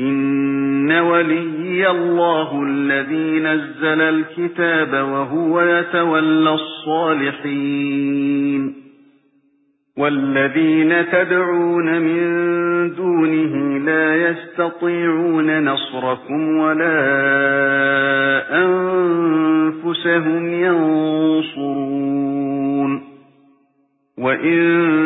إِنَّ وَلِيِّيَ اللَّهُ الَّذِي نَزَّلَ الْكِتَابَ وَهُوَ يَتَوَلَّى الصَّالِحِينَ وَالَّذِينَ تَدْعُونَ مِن دُونِهِ لَا يَسْتَطِيعُونَ نَصْرَكُمْ وَلَا أَنفُسَهُمْ يَنصُرُونَ وَإِن